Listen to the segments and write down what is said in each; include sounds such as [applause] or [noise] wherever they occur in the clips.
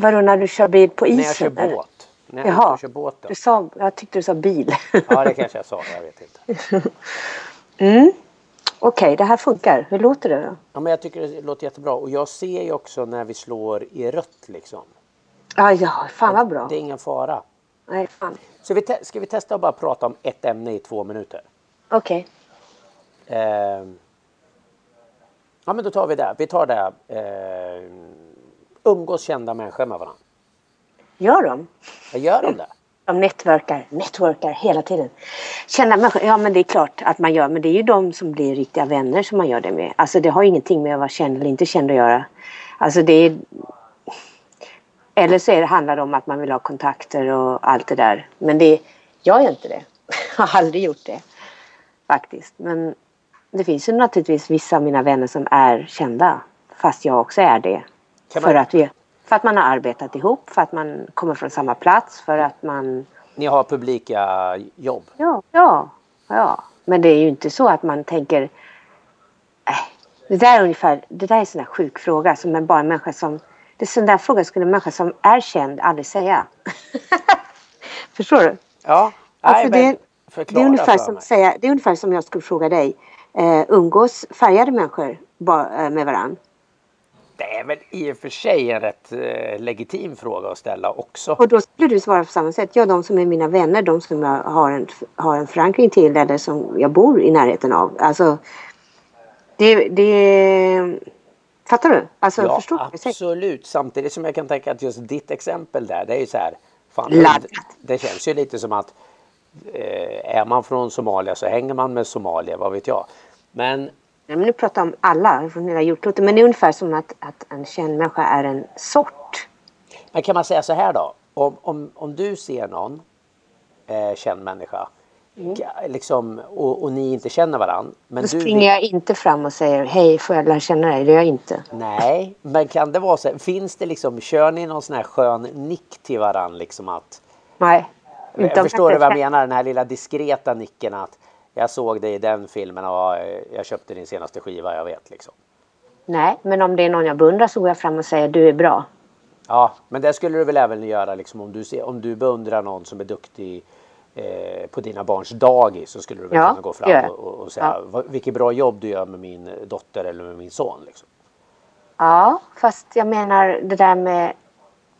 Vadå när du kör bil på isen? När jag kör eller? båt. När jag Jaha. och kör båten. Du sa, jag tyckte du sa bil. Ja det kanske jag sa, jag vet inte. [laughs] Mm. Okej, det här funkar. Hur låter det då? Ja, men jag tycker det låter jättebra och jag ser ju också när vi slår i rött liksom. Ah, ja, fan vad bra. Det är ingen fara. Nej, fan. Så vi ska vi testa att bara prata om ett ämne i två minuter? Okej. Ehm. Ja men då tar vi det. Vi tar det. Eh, umgås kända människor med varandra. Gör de? Vad gör de det? De networkar, networkar hela tiden. Kända människor, ja men det är klart att man gör. Men det är ju de som blir riktiga vänner som man gör det med. Alltså det har ingenting med att vara känd eller inte känd att göra. Alltså det är... Eller så är det, handlar det om att man vill ha kontakter och allt det där. Men det, jag gör inte det. [laughs] Jag har aldrig gjort det. Faktiskt. Men det finns ju naturligtvis vissa av mina vänner som är kända. Fast jag också är det. Man- För, att vi, för att man har arbetat ihop, för att man kommer från samma plats, för att man... Ni har publika jobb. Ja, ja, ja. Men det är ju inte så att man tänker... Äh, det där är ungefär, det där är en sån där sjuk fråga som är bara en människa som... Det är sån där fråga skulle en människa som är känd aldrig säga. [laughs] Förstår du? Ja. Alltså Nej, det, det, är ungefär som, mig. säga, det är ungefär som jag skulle fråga dig. Eh, umgås färgade människor eh, med varandra? Det är väl i och för sig en rätt eh, legitim fråga att ställa också. Och då skulle du svara på samma sätt. Ja, de som är mina vänner, de som jag har en, har en förankring till eller som jag bor i närheten av. Alltså, det, det Fattar du? Alltså, Ja, förstår du? absolut. Samtidigt som jag kan tänka att just ditt exempel där, det är ju så här. Fan, det känns ju lite som att eh, är man från Somalia så hänger man med Somalia, vad vet jag. Men Nej, men nu pratar jag om alla från hela jordklotet. Men det är ungefär som att, att en känd människa är en sort. Men kan man säga så här då? Om, om, om du ser någon eh, känd människa Mm. liksom, och, och ni inte känner varandra. Men Då du springer jag inte fram och säger hej, får jag lära känna dig? Det gör jag inte. Nej, men kan det vara så här, Finns det liksom, kör ni någon sån här skön nick till varandra liksom att Nej. Inte om Förstår du vad jag menar? Den här lilla diskreta nicken att jag såg dig i den filmen och eh, jag köpte din senaste skiva, jag vet liksom. Nej, men om det är någon jag beundrar så går jag fram och säger du är bra. Ja, men det skulle du väl även göra liksom om du, ser, om du beundrar någon som är duktig eh, på dina barns dagis så skulle du väl Ja, kunna gå fram och, och säga Ja. "Vad- vilket bra jobb du gör med min dotter eller med min son. Liksom. Ja, fast jag menar det där med...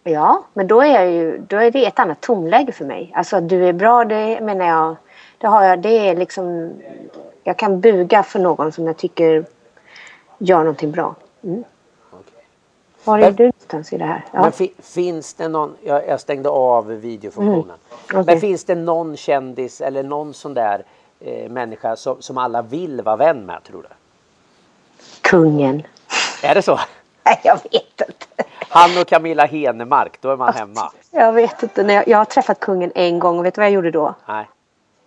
Ja, men då är, jag ju, då är det ett annat tonläge för mig. Alltså att du är bra, det menar jag... Det, har jag, det är liksom... Jag kan buga för någon som jag tycker gör någonting bra. Mm. Var är Men- du någonstans i det här? Ja. Men fi, finns det någon, jag, jag stängde av videofunktionen. Mm, okej. Men finns det någon kändis eller någon sån där eh, människa som, som alla vill vara vän med tror du? Kungen. Är det så? [laughs] Nej, jag vet inte. Han och Camilla Henemark, då är man hemma. Jag vet inte. När jag, jag har träffat kungen en gång och vet du vad jag gjorde då? Nej.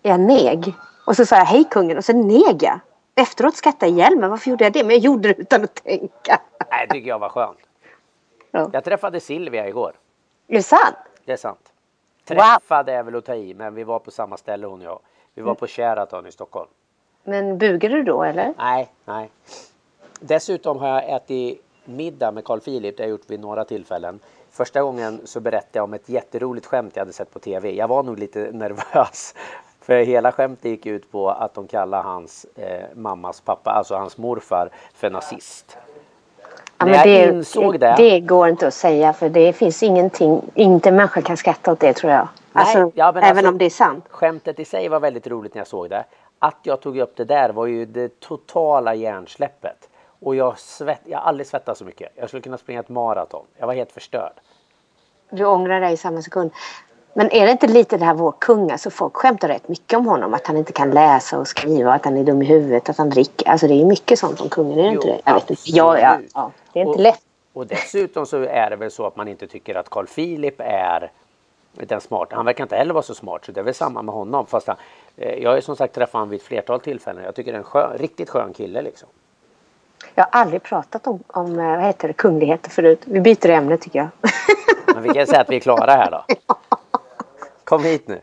Jag neg. Och så sa jag hej kungen och så neg jag. Efteråt skrattade jag ihjäl mig. Varför gjorde jag det? Men jag gjorde det utan att tänka. Nej, tycker jag var skönt. Ja. Jag träffade Silvia igår. Är det sant? Det är sant. Wow. Träffade är väl att ta i, men vi var på samma ställe hon och jag. Vi var på Sheraton i Stockholm. Men bugade du då eller? Nej, nej. Dessutom har jag ätit middag med Carl Philip, det har jag gjort vid några tillfällen. Första gången så berättade jag om ett jätteroligt skämt jag hade sett på TV. Jag var nog lite [laughs] nervös. För hela skämtet gick ut på att de kallar hans eh, mammas pappa, alltså hans morfar, för nazist. Ja, När jag det, insåg det- det går inte att säga för det finns ingenting. Inte människa kan skratta åt det tror jag. Nej, Alltså, ja, även alltså- om det är sant. Skämtet i sig var väldigt roligt när jag såg det. Att jag tog upp det där var ju det totala hjärnsläppet. Och jag, svett, jag har aldrig svettats så mycket. Jag skulle kunna springa ett maraton. Jag var helt förstörd. Du ångrar dig i samma sekund. Men är det inte lite det här vår kung? Alltså folk skämtar rätt mycket om honom. Att han inte kan läsa och skriva. Att han är dum i huvudet. Att han dricker. Alltså det är mycket sånt om kungen. Är det inte Jo, det? Jag vet inte. Ja, ja, absolut. ja. Det är inte och, lätt. Och dessutom så är det väl så att man inte tycker att Carl Philip är den smarta. Han verkar inte heller vara så smart så det är väl samma med honom. Fast han, eh, jag har ju som sagt träffat honom vid ett flertal tillfällen. Jag tycker det är en skön, riktigt skön kille liksom. Jag har aldrig pratat om, om eh, vad heter det, kungligheter förut. Vi byter ämne tycker jag. Men vi kan säga att vi är klara här då. [laughs] Kom hit nu.